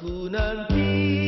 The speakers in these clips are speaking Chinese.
苦难必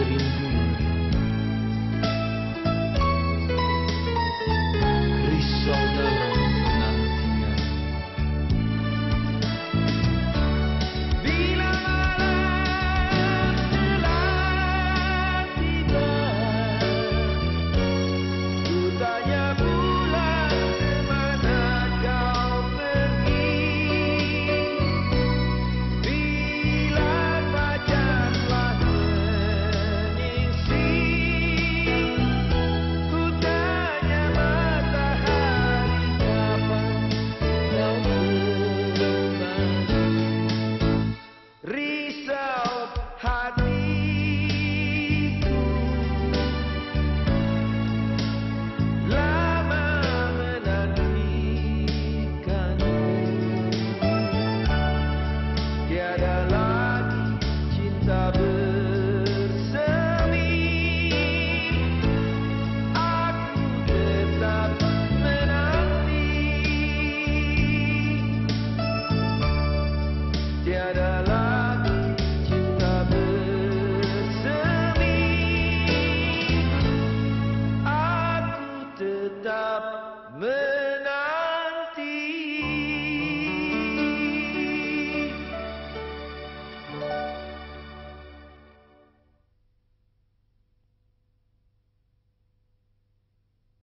Good evening.